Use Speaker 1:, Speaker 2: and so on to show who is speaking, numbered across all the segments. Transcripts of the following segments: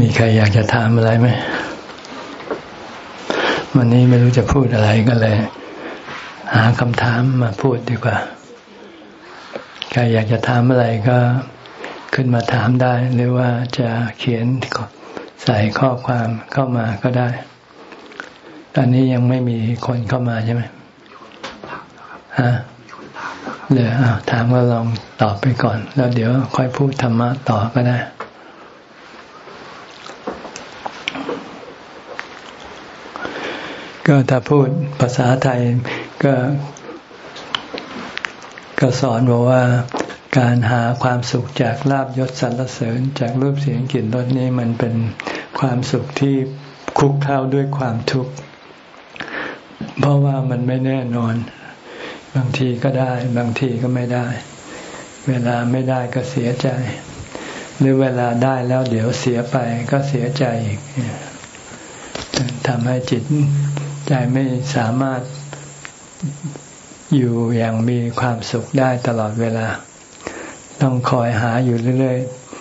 Speaker 1: มีใครอยากจะถามอะไรไหมวันนี้ไม่รู้จะพูดอะไรก็เลย หาคำถามมาพูดดีกว่า ใครอยากจะถามอะไรก็ขึ้นมาถามได้ หรือว่าจะเขียนใส่ข้อความเข้ามาก็ได้ ตอนนี้ยังไม่มีคนเข้ามาใช่ไหมฮะเดี๋ยวถามก็ลองตอบไปก่อน แล้วเดี๋ยวค่อยพูดธรรมะต่อก็ได้ ก็ถ้าพูดภาษาไทยก็ก็สอนบอกว่าการหาความสุขจากลาบยศสรรเสริญจากรูปเสียงกลิ่นรสนี้มันเป็นความสุขที่คุกเข้าด้วยความทุกข์เพราะว่ามันไม่แน่นอน บางทีก็ได้ บางทีก็ไม่ได้ เวลาไม่ได้ก็เสียใจ หรือเวลาได้แล้วเดี๋ยวเสียไปก็เสียใจอีกทำให้จิต ใจไม่สามารถอยู่อย่างมีความสุขได้ตลอดเวลา ต้องคอยหาอยู่เรื่อย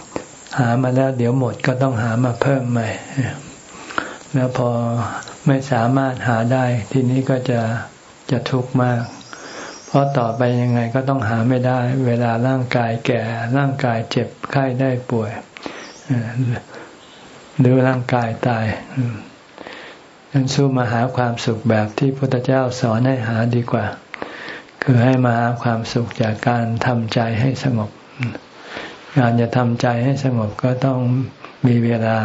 Speaker 1: ๆ หามาแล้วเดี๋ยวหมดก็ต้องหามาเพิ่มใหม่ แล้วพอไม่สามารถหาได้ ทีนี้ก็จะจะทุกข์มาก เพราะต่อไปยังไงก็ต้องหาไม่ได้ เวลาร่างกายแก่ร่างกายเจ็บไข้ได้ป่วยหรือร่างกายตาย นั้นสู้มาหาความสุขแบบที่พระพุทธเจ้าสอนให้หาดีกว่า คือให้มาหาความสุขจากการทำใจให้สงบ การจะทำใจให้สงบก็ต้องมีเวลา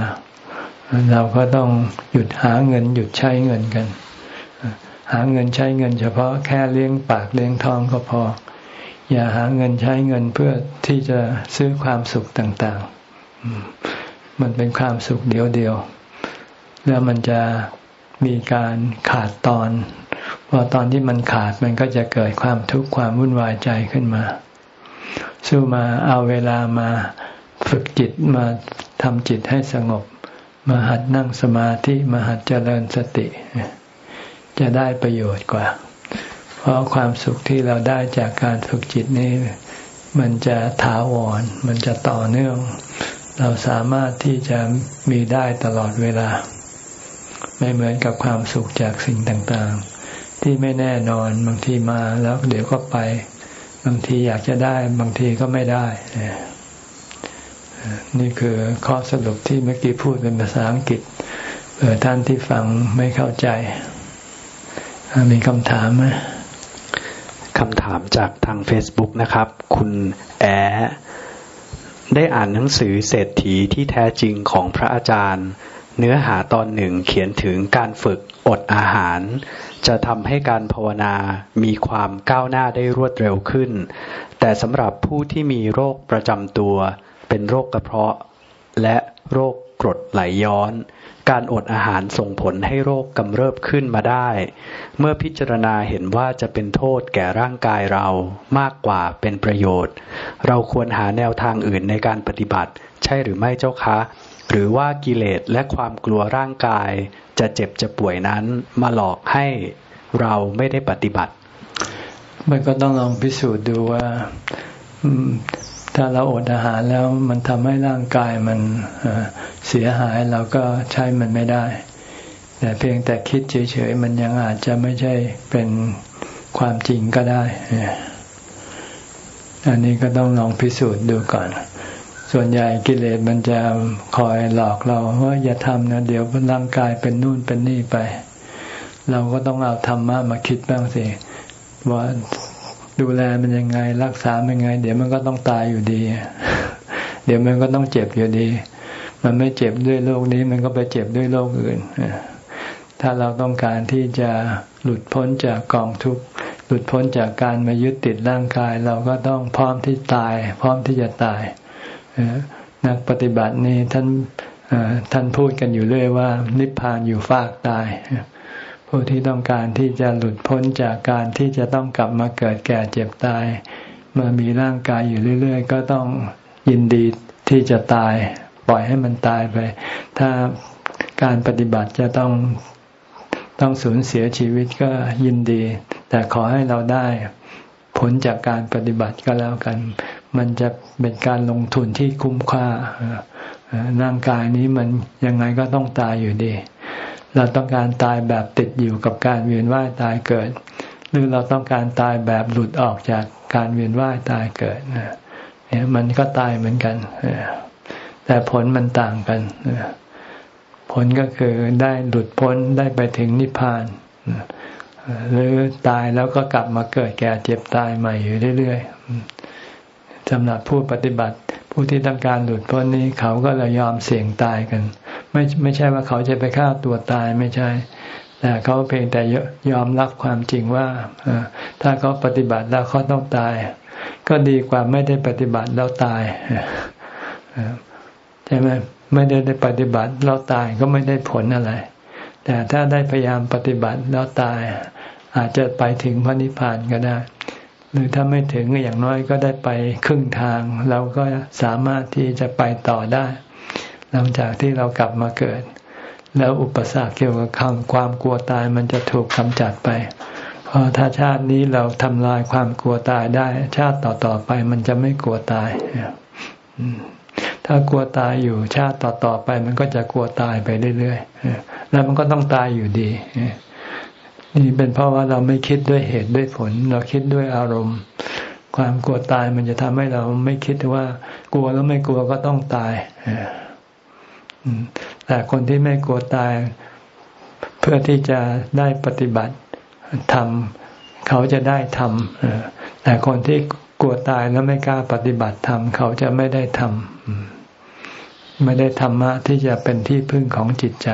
Speaker 1: เราก็ต้องหยุดหาเงินหยุดใช้เงินกัน หาเงินใช้เงิน เฉพาะแค่เลี้ยงปากเลี้ยงท้องก็พอ อย่าหาเงินใช้เงินเพื่อที่จะซื้อความสุขต่างๆ มันเป็นความสุขเดียวเดียวแล้วมันจะ มีการขาดตอนพอตอนที่มันขาดมันก็จะเกิดความทุกข์ความวุ่นวายใจขึ้นมา สู้มาเอาเวลามาฝึกจิตมาทำจิตให้สงบ มาหัดนั่งสมาธิมาหัดเจริญสติ จะได้ประโยชน์กว่า เพราะความสุขที่เราได้จากการฝึกจิตนี้ มันจะถาวร มันจะต่อเนื่อง เราสามารถที่จะมีได้ตลอดเวลา ไม่เหมือนกับความสุขจากสิ่งต่างๆ ที่ไม่แน่นอนบางทีมาแล้วเดี๋ยวก็ไป บางทีอยากจะได้บางทีก็ไม่ได้ นี่คือข้อสรุปที่เมื่อกี้พูดเป็นภาษาอังกฤษเผื่อท่านที่ฟังไม่เข้าใจ มีคำถามไหม
Speaker 2: คำถามจากทาง Facebook นะครับ คุณแอได้อ่านหนังสือเศรษฐีที่แท้จริงของพระอาจารย์ เนื้อหาตอนหนึ่งเขียนถึงการฝึกอดอาหาร จะทำให้การภาวนามีความก้าวหน้าได้รวดเร็วขึ้น แต่สำหรับผู้ที่มีโรคประจำตัว เป็นโรคกระเพาะ และโรคกรดไหลย้อน การอดอาหารส่งผลให้โรคกำเริบขึ้นมาได้ เมื่อพิจารณาเห็นว่าจะเป็นโทษแก่ร่างกายเรามากกว่าเป็นประโยชน์ เราควรหาแนวทางอื่นในการปฏิบัติ ใช่หรือไม่เจ้าคะ หรือว่ากิเลสและความกลัวร่างกาย จะเจ็บจะป่วยนั้นมาหลอกให้เราไม่ได้ปฏิบัติ
Speaker 1: มันก็ต้องลองพิสูจน์ดูว่าถ้าเราอดอาหารแล้วมันทำให้ร่างกายมันเสียหายเราก็ใช้มันไม่ได้ แต่เพียงแต่คิดเฉยๆมันยังอาจจะไม่ใช่เป็นความจริงก็ได้ อันนี้ก็ต้องลองพิสูจน์ดูก่อน ส่วนใหญ่กิเลสมันจะคอยหลอกเราว่าอย่าทำนะเดี๋ยวร่างกายเป็นนู่นเป็นนี่ไป เราก็ต้องเอาธรรมะมาคิดบ้างสิว่าดูแลมันยังไง รักษามันยังไง เดี๋ยวมันก็ต้องตายอยู่ดี เดี๋ยวมันก็ต้องเจ็บอยู่ดี มันไม่เจ็บด้วยโรคนี้มันก็ไปเจ็บด้วยโรคอื่นถ้าเราต้องการที่จะหลุดพ้นจากกองทุกข์หลุดพ้นจากการมายึดติดร่างกาย เราก็ต้องพร้อมที่ตาย พร้อมที่จะตาย นักปฏิบัตินี่ท่านท่านพูดกันอยู่เรื่อยว่า นิพพานอยู่ฟากตายผู้ที่ต้องการที่จะหลุดพ้นจากการที่จะต้องกลับมาเกิดแก่เจ็บตาย มามีร่างกายอยู่เรื่อย ๆ ก็ต้องยินดีที่จะตาย ปล่อยให้มันตายไป ถ้าการปฏิบัติจะต้องต้องสูญเสียชีวิตก็ยินดี แต่ขอให้เราได้ผลจากการปฏิบัติก็แล้วกัน มันจะเป็นการลงทุนที่คุ้มค่าร่างกายนี้มันยังไงก็ต้องตายอยู่ดี เราต้องการตายแบบติดอยู่กับการเวียนว่ายตายเกิด หรือเราต้องการตายแบบหลุดออกจากการเวียนว่ายตายเกิดเนี่ยมันก็ตายเหมือนกันแต่ผลมันต่างกันผลก็คือได้หลุดพ้นได้ไปถึงนิพพานหรือตายแล้วก็กลับมาเกิดแก่เจ็บตายใหม่อยู่เรื่อยๆ สำหรับผู้ปฏิบัติ ผู้ที่ต้องการหลุดพ้นนี้เขาก็เลยยอมเสี่ยงตายกัน ไม่ไม่ใช่ว่าเขาจะไปฆ่าตัวตายไม่ใช่ แต่เขาเพียงแต่ยอมรับความจริงว่าถ้าเขาปฏิบัติแล้วเขาต้องตาย ก็ดีกว่าไม่ได้ปฏิบัติแล้วตายใช่ไหมไม่ได้ได้ปฏิบัติแล้วตายก็ไม่ได้ผลอะไร แต่ถ้าได้พยายามปฏิบัติแล้วตาย อาจจะไปถึงพระนิพพานก็ได้ หรือถ้าไม่ถึงอย่างน้อยก็ได้ไปครึ่งทาง เราก็สามารถที่จะไปต่อได้ หลังจากที่เรากลับมาเกิด แล้วอุปสรรคเกี่ยวกับคำความกลัวตายมันจะถูกกำจัดไปพราะถ้าชาตินี้เราทำลายความกลัวตายได้ ชาติต่อๆไปมันจะไม่กลัวตาย ถ้ากลัวตายอยู่ชาติต่อๆไป มันก็จะกลัวตายไปเรื่อยๆแล้วมันก็ต้องตายอยู่ดี นี่เป็นเพราะว่าเราไม่คิดด้วยเหตุด้วยผล เราคิดด้วยอารมณ์ ความกลัวตายมันจะทำให้เราไม่คิดว่ากลัวแล้วไม่กลัวก็ต้องตายแต่คนที่ไม่กลัวตาย เพื่อที่จะได้ปฏิบัติทำเขาจะได้ทำแต่คนที่กลัวตายแล้วไม่กล้าปฏิบัติธรรมเขาจะไม่ได้ทำไม่ได้ธรรมะที่จะเป็นที่พึ่งของจิตใจ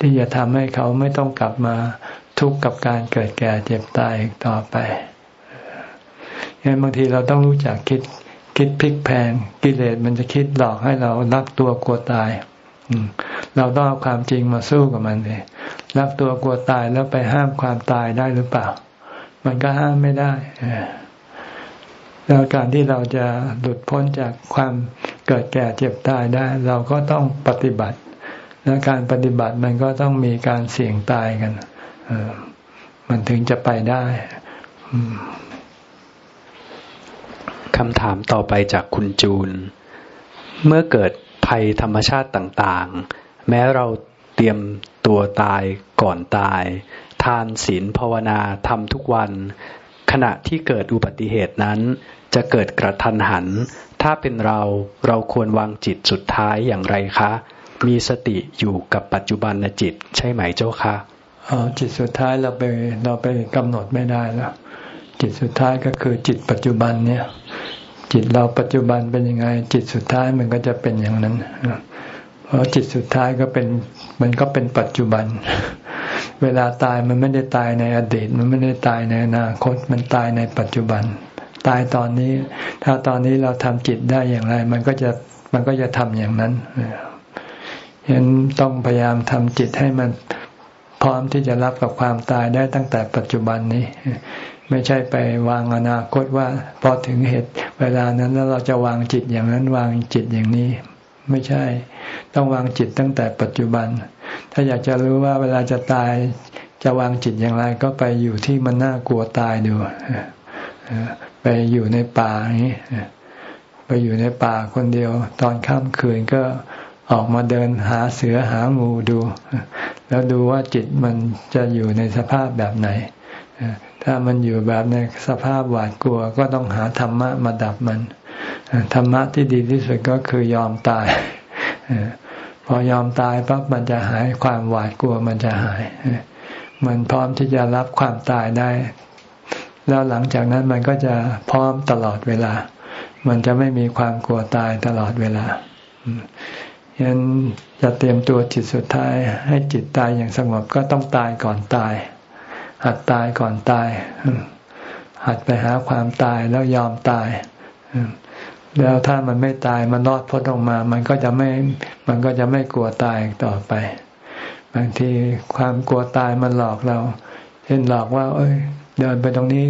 Speaker 1: ที่จะทำให้เขาไม่ต้องกลับมา ทุกข์กับการเกิดแก่เจ็บตายต่อไปงั้นบางทีเราต้องรู้จักคิดคิดพลิกแพงกิเลสมันจะคิดหลอกให้เรารักตัวกลัวตายเราต้องเอาความจริงมาสู้กับมันเลยรักตัวกลัวตายแล้วไปห้ามความตายได้หรือเปล่า มันก็ห้ามไม่ได้แล้วการที่เราจะหลุดพ้นจากความเกิดแก่เจ็บตายได้ เราก็ต้องปฏิบัติ และการปฏิบัติมันก็ต้องมีการเสี่ยงตายกัน มันถึงจะไปได้
Speaker 2: คำถามต่อไปจากคุณจูน เมื่อเกิดภัยธรรมชาติต่างๆ แม้เราเตรียมตัวตายก่อนตาย ทานศีลภาวนาทำทุกวัน ขณะที่เกิดอุบัติเหตุนั้น จะเกิดกระทันหัน ถ้าเป็นเราเราควรวางจิตสุดท้ายอย่างไรคะ มีสติอยู่กับปัจจุบันจิตใช่ไหมเจ้าคะ
Speaker 1: จิตสุดท้ายเราไปเราไปกำหนดไม่ได้แล้ว จิตสุดท้ายก็คือจิตปัจจุบันเนี่ย จิตเราปัจจุบันเป็นยังไง จิตสุดท้ายมันก็จะเป็นอย่างนั้นเพราะจิตสุดท้ายก็เป็นมันก็เป็นปัจจุบัน เวลาตายมันไม่ได้ตายในอดีต มันไม่ได้ตายในอนาคต มันตายในปัจจุบัน ตายตอนนี้ ถ้าตอนนี้เราทำจิตได้อย่างไร มันก็จะมันก็จะทำอย่างนั้นฉะนั้นต้องพยายามทำจิตให้มัน พร้อมที่จะรับกับความตายได้ตั้งแต่ปัจจุบันนี้ ไม่ใช่ไปวางอนาคตว่าพอถึงเหตุเวลานั้นแล้วเราจะวางจิตอย่างนั้นวางจิตอย่างนี้ ไม่ใช่ ต้องวางจิตตั้งแต่ปัจจุบัน ถ้าอยากจะรู้ว่าเวลาจะตายจะวางจิตอย่างไรก็ไปอยู่ที่มันน่ากลัวตายดูไปอยู่ในป่าอย่างนี้ไปอยู่ในป่าคนเดียว ตอนค่ำคืนก็ ออกมาเดินหาเสือหางูดู แล้วดูว่าจิตมันจะอยู่ในสภาพแบบไหน ถ้ามันอยู่แบบในสภาพหวาดกลัว ก็ต้องหาธรรมะมาดับมัน ธรรมะที่ดีที่สุดก็คือยอมตาย พอยอมตายปั๊บมันจะหายความหวาดกลัวมันจะหาย มันพร้อมที่จะรับความตายได้ แล้วหลังจากนั้นมันก็จะพร้อมตลอดเวลา มันจะไม่มีความกลัวตายตลอดเวลา ฉะนั้นจะเตรียมตัวจิตสุดท้าย ให้จิตตายอย่างสงบก็ต้องตายก่อนตาย หัดตายก่อนตาย หัดไปหาความตายแล้วยอมตาย แล้วถ้ามันไม่ตายมันรอดพ้นออกมา มันก็จะไม่ มันก็จะไม่กลัวตายต่อไป บางทีความกลัวตายมันหลอกเรา เช่นหลอกว่า เอ้ย เดินไปตรงนี้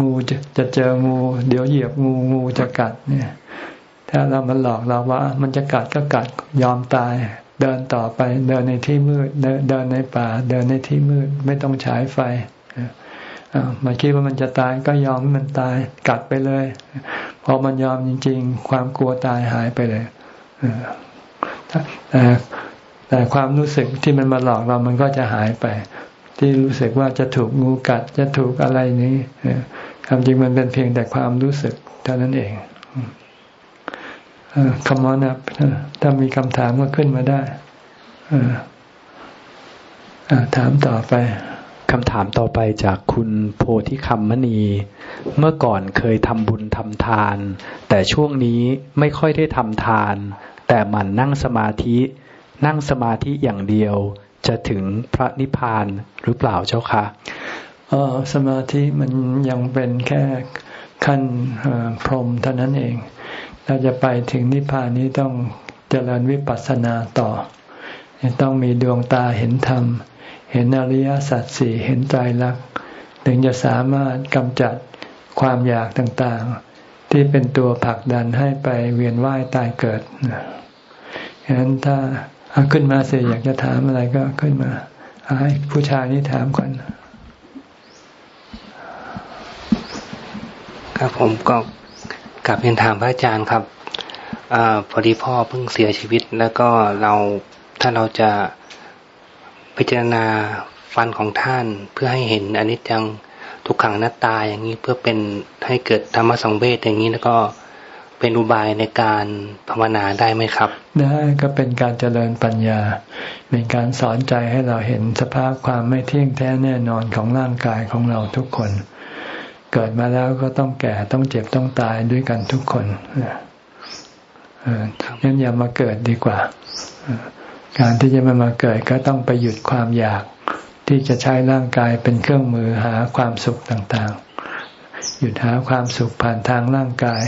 Speaker 1: งูจะจะเจองู เดี๋ยวเหยียบงูงูจะกัดเนี่ย ถ้าเรามันหลอกเราว่า มันจะกัดก็กัดยอมตาย เดินต่อไป เดินในที่มืด เดินในป่า เดินในที่มืด ไม่ต้องฉายไฟมันคิดว่ามันจะตายก็ยอมมันตายกัดไปเลย พอมันยอมจริง ๆ ความกลัวตายหายไปเลยแต่แต่ความรู้สึกที่มันมาหลอกเรามันก็จะหายไป ที่รู้สึกว่าจะถูกงูกัดจะถูกอะไรนี้ความจริงมันเป็นเพียงแต่ความรู้สึกเท่านั้นเอง คำมอนับถ้ามีคำถามก็ขึ้นมาได้ถามต่อไป
Speaker 2: คำถามต่อไปจากคุณโพธิคำมณี เมื่อก่อนเคยทำบุญทำทาน แต่ช่วงนี้ไม่ค่อยได้ทำทาน แต่มันนั่งสมาธิ นั่งสมาธิอย่างเดียว จะถึงพระนิพพานหรือเปล่าเจ้าคะ
Speaker 1: อ๋อสมาธิมันยังเป็นแค่ขั้นพรหมเท่านั้นเอง เราจะไปถึงนิพพานนี้ต้องเจริญวิปัสสนาต่อ ต้องมีดวงตาเห็นธรรม เห็นอริยสัจสี่เห็นใจรักถึงจะสามารถกำจัดความอยากต่างๆ ที่เป็นตัวผลักดันให้ไปเวียนว่ายตายเกิดฉะนั้นถ้าเอาขึ้นมาเสียอยากจะถามอะไรก็ขึ้นมาให้ผู้ชายนี่ถามก่อน
Speaker 3: ครับผมก็ กลับเรียนถามพระอาจารย์ครับอพอดีพ่อเพิ่งเสียชีวิต แล้วก็เราถ้าเราจะพิจารณาฟันของท่านเพื่อให้เห็นอนิจจังทุกขังหน้าตาอย่างนี้เพื่อเป็นให้เกิดธรรมสังเวชอย่างนี้แล้วก็เป็นอุบายในการภาวนาได้ไหมครับ
Speaker 1: ได้ก็เป็นการเจริญปัญญา เป็นการสอนใจให้เราเห็นสภาพความไม่เที่ยงแท้แน่นอนของร่างกายของเราทุกคน เกิดมาแล้วก็ต้องแก่ต้องเจ็บต้องตายด้วยกันทุกคนงั้นอย่ามาเกิดดีกว่า การที่จะมามาเกิดก็ต้องไปหยุดความอยาก ที่จะใช้ร่างกายเป็นเครื่องมือหาความสุขต่างๆ หยุดหาความสุขผ่านทางร่างกาย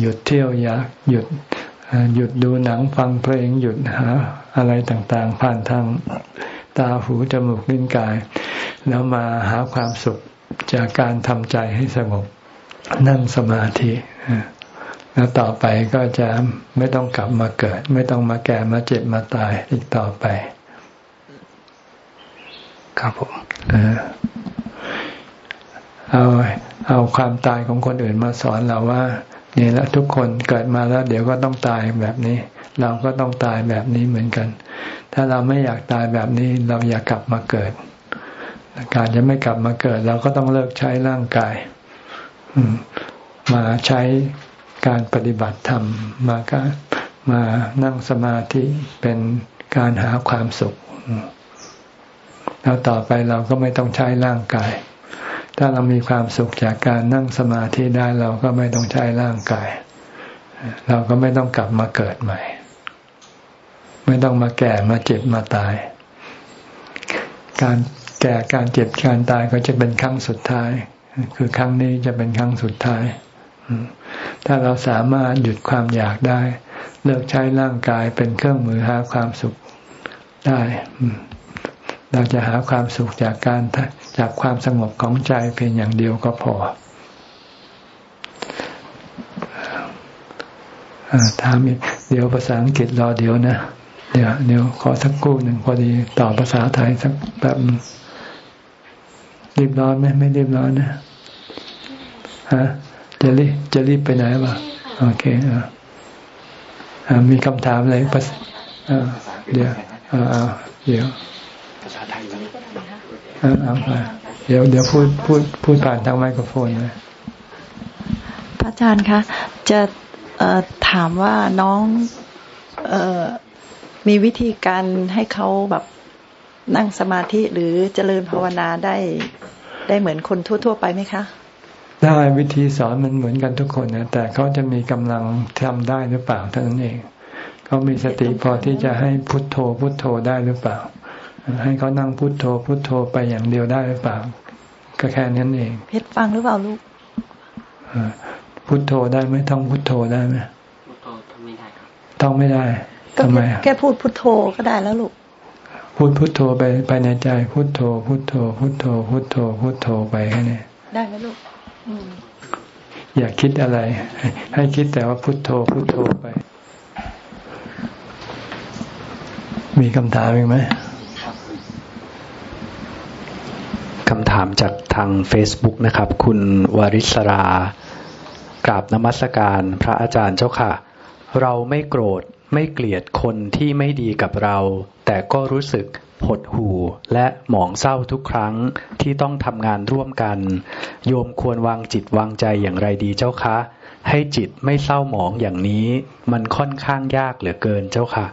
Speaker 1: หยุดเที่ยวอยากหยุดหยุดดูหนังฟังเพลงหยุดหาอะไรต่างๆ ผ่านทางตาหูจมูกลิ้นกาย แล้วมาหาความสุข จากการทำใจให้สงบนั่งสมาธิแล้วต่อไปก็จะไม่ต้องกลับมาเกิด ไม่ต้องมาแก่มาเจ็บมาตายอีกต่อไป
Speaker 3: ครับผม
Speaker 1: เอาเอาความตายของคนอื่นมาสอนเราว่านี่แล้วทุกคนเกิดมาแล้ว เดี๋ยวก็ต้องตายแบบนี้ เราก็ต้องตายแบบนี้เหมือนกัน ถ้าเราไม่อยากตายแบบนี้ เราอยากกลับมาเกิด การจะไม่กลับมาเกิด เราก็ต้องเลิกใช้ร่างกายมาใช้การปฏิบัติธรรมมาการมานั่งสมาธิเป็นการหาความสุข แล้วต่อไปเราก็ไม่ต้องใช้ร่างกาย ถ้าเรามีความสุขจากการนั่งสมาธิได้เราก็ไม่ต้องใช้ร่างกาย เราก็ไม่ต้องกลับมาเกิดใหม่ ไม่ต้องมาแก่มาเจ็บมาตาย การ ก่การเจ็บการตายก็จะเป็นครั้งสุดท้าย คือครั้งนี้จะเป็นครั้งสุดท้าย ถ้าเราสามารถหยุดความอยากได้ เลิกใช้ร่างกายเป็นเครื่องมือหาความสุขได้ เราจะหาความสุขจากการจากความสงบของใจเพียงอย่างเดียวก็พอถามอีกเดี๋ยวภาษาอังกฤษรอเดี๋ยวนะ เดี๋ยวเดี๋ยวขอสักกู้หนึ่งพอดีต่อภาษาไทยสักแบบ รีบร้อนไหมไม่รีบร้อนนะฮะจะรีบจะรีบไปไหนบ้างโอเคอ่ามีคำถามอะไรเดี๋ยวอ่าเดี๋ยวภาษาไทยอ่าอ่าเดี๋ยวเดี๋ยวพูดพูดพูดผ่านทางไมโครโฟนนะ
Speaker 4: พระอาจารย์คะจะถามว่าน้องออมีวิธีการให้เขาแบบ นั่งสมาธิหรือเจริญภาวนาได้ได้เหมือนคนทั่ว ๆ ไปไหมคะ
Speaker 1: ได้วิธีสอนมันเหมือนกันทุกคนนะแต่เขาจะมีกำลังทำได้หรือเปล่าเท่านั้นเองเขามีสติพอที่จะให้พุทโธพุทโธได้หรือเปล่า ให้เขานั่งพุทโธพุทโธไปอย่างเดียวได้หรือเปล่า ก็แค่นั้นเอง
Speaker 4: เพชรฟังหรือเปล่าลูก
Speaker 1: พุทโธได้ไหมท่องพุทโธได้ไหมพุทโธท่องไม่ได้ครับท่องไม่ได้
Speaker 4: ทำไมแค่พูดพุทโธก็ได้แล้วลูก
Speaker 1: พูดพุทโธไปไปในใจ พุทโธ พุทโธ พุทโธ พุทโธ พุทโธไปแค่นี้
Speaker 4: ได้ไหมลูก
Speaker 1: อย่าคิดอะไร ให้คิดแต่ว่าพุทโธ พุทโธไป มีคำถามอีกไหม
Speaker 2: คำถามจากทาง Facebook นะครับ คุณวาริศรากราบนมัสการพระอาจารย์เจ้าค่ะ เราไม่โกรธไม่เกลียดคนที่ไม่ดีกับเรา แต่ก็รู้สึกหดหู่และหมองเศร้าทุกครั้งที่ต้องทำงานร่วมกัน โยมควรวางจิตวางใจอย่างไรดีเจ้าคะ ให้จิตไม่เศร้าหมองอย่างนี้ มันค่อนข้างยากเหลือเกินเจ้าค่ะ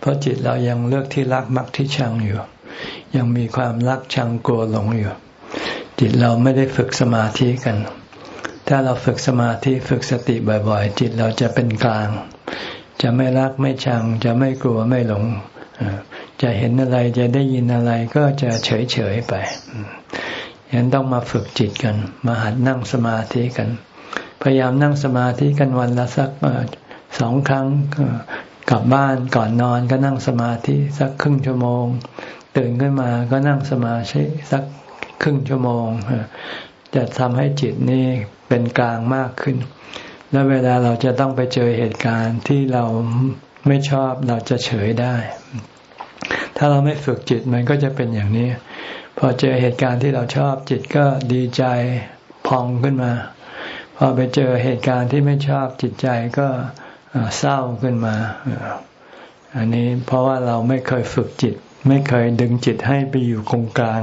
Speaker 1: เพราะจิตเรายังเลือกที่รักมักที่ชังอยู่ ยังมีความรักชังกลัวหลงอยู่ จิตเราไม่ได้ฝึกสมาธิกัน ถ้าเราฝึกสมาธิฝึกสติบ่อยๆ จิตเราจะเป็นกลาง จะไม่รักไม่ชัง จะไม่กลัวไม่หลง จะเห็นอะไรจะได้ยินอะไรก็จะเฉยเฉยไปยันต้องมาฝึกจิตกัน มาหัดนั่งสมาธิกัน พยายามนั่งสมาธิกันวันละสักสองครั้งกลับบ้านก่อนนอนก็นั่งสมาธิสักครึ่งชั่วโมง ตื่นขึ้นมาก็นั่งสมาธิสักครึ่งชั่วโมง จะทำให้จิตนี่เป็นกลางมากขึ้น แล้วเวลาเราจะต้องไปเจอเหตุการณ์ที่เราไม่ชอบเราจะเฉยได้ ถ้าเราไม่ฝึกจิตมันก็จะเป็นอย่างนี้ พอเจอเหตุการณ์ที่เราชอบจิตก็ดีใจพองขึ้นมา พอไปเจอเหตุการณ์ที่ไม่ชอบจิตใจก็เศร้าขึ้นมา อันนี้เพราะว่าเราไม่เคยฝึกจิต ไม่เคยดึงจิตให้ไปอยู่ตรงกลาง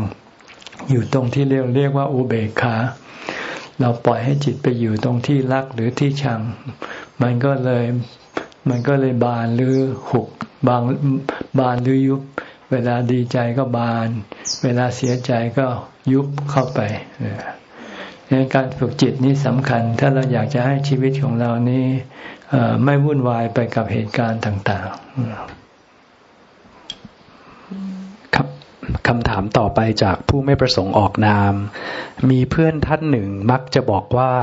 Speaker 1: อยู่ตรงที่เรียกเรียกว่าอุเบกขาเราปล่อยให้จิตไปอยู่ตรงที่รักหรือที่ชัง มันก็เลยมันก็เลยบานหรือหุบบาง บานหรือยุบ เวลาดีใจก็บาน เวลาเสียใจก็ยุบเข้าไปในการฝึกจิตนี้สำคัญ ถ้าเราอยากจะให้ชีวิตของเรานี้ไม่วุ่นวายไปกับเหตุการณ์ต่าง ๆ
Speaker 2: คำถามต่อไปจากผู้ไม่ประสงค์ออกนาม มีเพื่อนท่านหนึ่งมักจะบอกว่า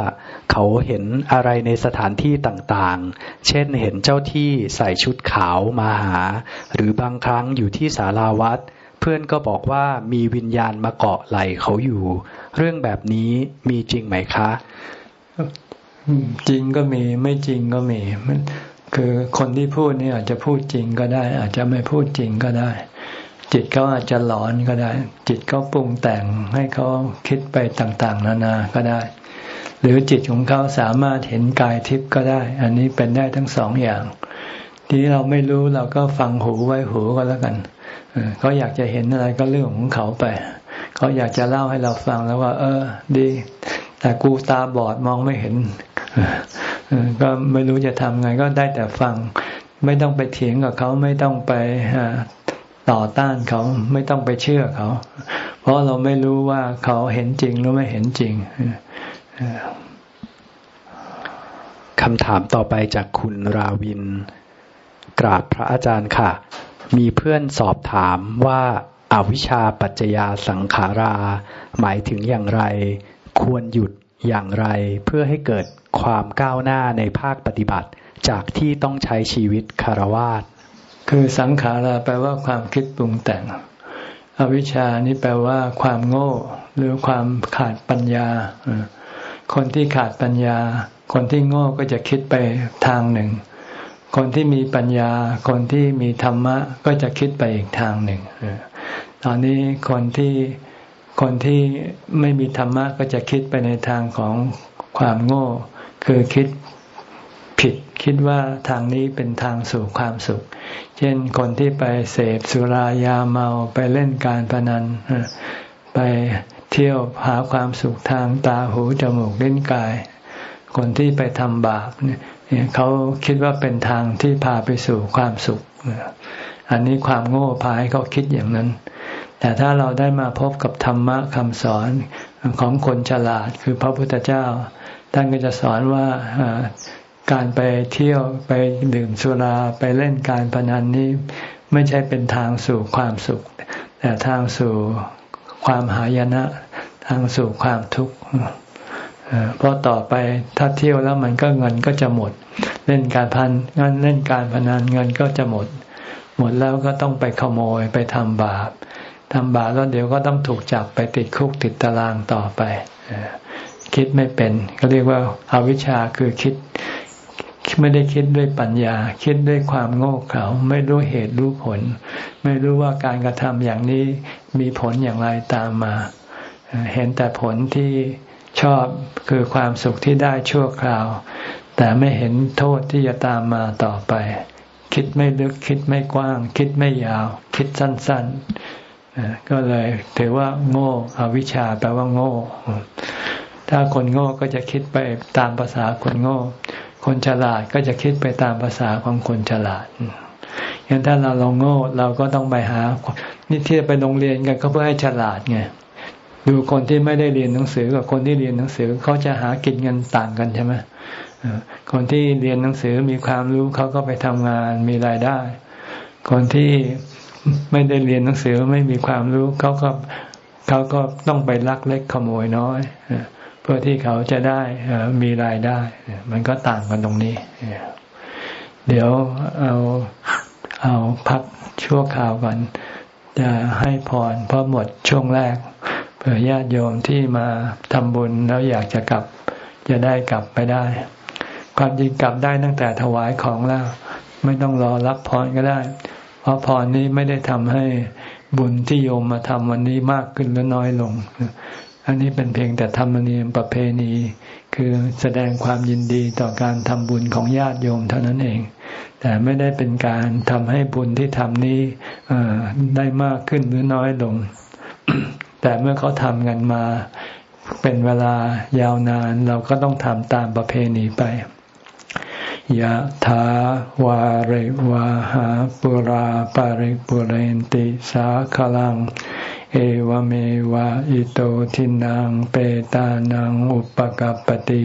Speaker 2: เขาเห็นอะไรในสถานที่ต่างๆ เช่นเห็นเจ้าที่ใส่ชุดขาวมาหา หรือบางครั้งอยู่ที่ศาลาวัด เพื่อนก็บอกว่ามีวิญญาณมาเกาะไหลเขาอยู่ เรื่องแบบนี้มีจริงไหมคะ
Speaker 1: จริงก็มีไม่จริงก็มีคือคนที่พูดนี่อาจจะพูดจริงก็ได้ อาจจะไม่พูดจริงก็ได้ จิตเขาอาจจะหลอนก็ได้ จิตเขาปรุงแต่งให้เขาคิดไปต่างๆ นานาก็ได้ หรือจิตของเขาสามารถเห็นกายทิพย์ก็ได้ อันนี้เป็นได้ทั้งสองอย่าง ที่เราไม่รู้เราก็ฟังหูไว้หูก็แล้วกันเขาอยากจะเห็นอะไรก็เรื่องของเขาไป เขาอยากจะเล่าให้เราฟังแล้วว่า เออ ดี แต่กูตาบอดมองไม่เห็นก็ไม่รู้จะทำไงก็ได้แต่ฟัง ไม่ต้องไปเถียงกับเขาไม่ต้องไป ต่อต้านเขาไม่ต้องไปเชื่อเขา เพราะเราไม่รู้ว่าเขาเห็นจริงหรือไม่เห็นจริง
Speaker 2: คำถามต่อไปจากคุณราวิน กราบพระอาจารย์ค่ะ มีเพื่อนสอบถามว่าอาวิชชาปัจจยาสังขารา หมายถึงอย่างไร ควรหยุดอย่างไร เพื่อให้เกิดความก้าวหน้าในภาคปฏิบัติ จากที่ต้องใช้ชีวิตคารวาส
Speaker 1: คือสังขาราแปลว่าความคิดปรุงแต่ง อวิชชานี่แปลว่า ความโง่ หรือความขาดปัญญา คนที่ขาดปัญญา คนที่โง่ก็จะคิดไปทางหนึ่ง คนที่มีปัญญา คนที่มีธรรมะ ก็จะคิดไปอีกทางหนึ่งตอนนี้คนที่คนที่ไม่มีธรรมะก็จะคิดไปในทางของความโง่ คือคิด ผิดคิดว่าทางนี้เป็นทางสู่ความสุข เช่นคนที่ไปเสพสุรายาเมาไปเล่นการพนันไปเที่ยวหาความสุขทางตาหูจมูกเลิ้นกาย คนที่ไปทำบาปเนี่ยเขาคิดว่าเป็นทางที่พาไปสู่ความสุข อันนี้ความโง่พาให้เขาคิดอย่างนั้น แต่ถ้าเราได้มาพบกับธรรมะคำสอนของคนฉลาดคือพระพุทธเจ้า ท่านก็จะสอนว่า การไปเที่ยวไปดื่มสุราไปเล่นการพนันนี้ ไม่ใช่เป็นทางสู่ความสุข แต่ทางสู่ความหายนะ ทางสู่ความทุกข์เพราะต่อไปถ้าเที่ยวแล้วมันก็เงินก็จะหมด เล่นการพันเงินเล่นการพนันเงินก็จะหมด หมดแล้วก็ต้องไปขโมยไปทำบาปทำบาปแล้วเดี๋ยวก็ต้องถูกจับไปติดคุกติดตารางต่อไปคิดไม่เป็นก็เรียกว่าอาวิชชาคือคิด ไม่ได้คิดด้วยปัญญา คิดด้วยความโง่เขลาไม่รู้เหตุรู้ผล ไม่รู้ว่าการกระทำอย่างนี้มีผลอย่างไรตามมา เห็นแต่ผลที่ชอบคือความสุขที่ได้ชั่วคราว แต่ไม่เห็นโทษที่จะตามมาต่อไป คิดไม่ลึกคิดไม่กว้าง คิดไม่ยาว คิดสั้นๆ ก็เลยถือว่าโง่อวิชชาแปลว่าโง่ ถ้าคนโง่ก็จะคิดไปตามภาษาคนโง่ คนฉลาดก็จะคิดไปตามภาษาของคนฉลาดอย่างถ้าเราเราโง่เราก็ต้องไปหานี่ที่ไปโรงเรียนกันก็เพื่อให้ฉลาดไงดูคนที่ไม่ได้เรียนหนังสือกับคนที่เรียนหนังสือเขาจะหากินเงินต่างกันใช่ไหมคนที่เรียนหนังสือมีความรู้เขาก็ไปทำงานมีรายได้ คนที่ไม่ได้เรียนหนังสือไม่มีความรู้เขาก็เขาก็ต้องไปลักเล็กขโมยน้อยเพื่อที่เขาจะได้มีรายได้ มันก็ต่างกันตรงนี้ เดี๋ยวเอาเอาพักชั่วคราวก่อน จะให้พรเพราะหมดช่วงแรกเผื่อญาติโยมที่มาทำบุญแล้วอยากจะกลับ จะได้กลับไปได้ ความจริงกลับได้ตั้งแต่ถวายของแล้ว ไม่ต้องรอรับพรก็ได้ เพราะพรนี้ไม่ได้ทำให้บุญที่โยมมาทำวันนี้มากขึ้นหรือน้อยลง อันนี้เป็นเพียงแต่ธรรมเนียมประเพณี คือแสดงความยินดีต่อการทำบุญของญาติโยมเท่านั้นเอง แต่ไม่ได้เป็นการทำให้บุญที่ทำนี้ได้มากขึ้นหรือน้อยลง แต่เมื่อเขาทำกันมาเป็นเวลายาวนานเราก็ต้องทำตามประเพณีไปยะถาวาริวาหาปุราปาริปุเรนติสาขลัง เอวเมวะอิโตทินังเปตานังอุปกัปติ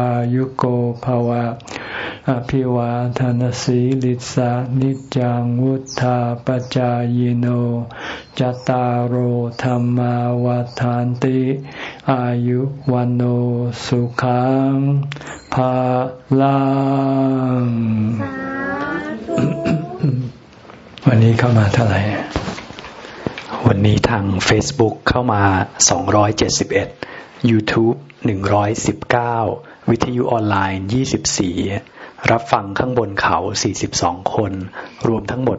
Speaker 1: ายุโกภวะ อภิวาทานสีลิสานิจังวุธาปจายโน จตารโหธรรมาวาทานติ อายุวันโอสุขังภาลังวันนี้เข้ามาเท่าไหร่
Speaker 2: วันนี้ทาง Facebook เข้ามา 271 YouTube 119 วิทยุออนไลน์ 24 รับฟังข้างบนเขา 42 คน รวมทั้งหมด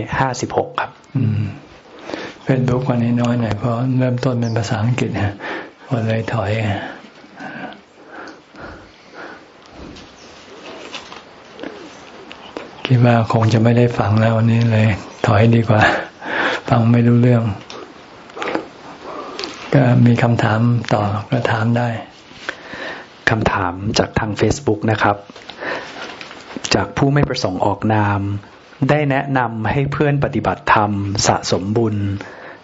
Speaker 2: 456 ครับ
Speaker 1: เฟซบุ๊กวันนี้น้อยหน่อยเพราะเริ่มต้นเป็นภาษาอังกฤษนะวันเลยถอยคิดว่าคงจะไม่ได้ฟังแล้ววันนี้เลย ถอยดีกว่า ฟังไม่รู้เรื่อง ก็มีคำถามต่อก็ถามได้
Speaker 2: คำถามจากทาง Facebook นะครับ จากผู้ไม่ประสงค์ออกนาม ได้แนะนำให้เพื่อนปฏิบัติธรรม สะสมบุญ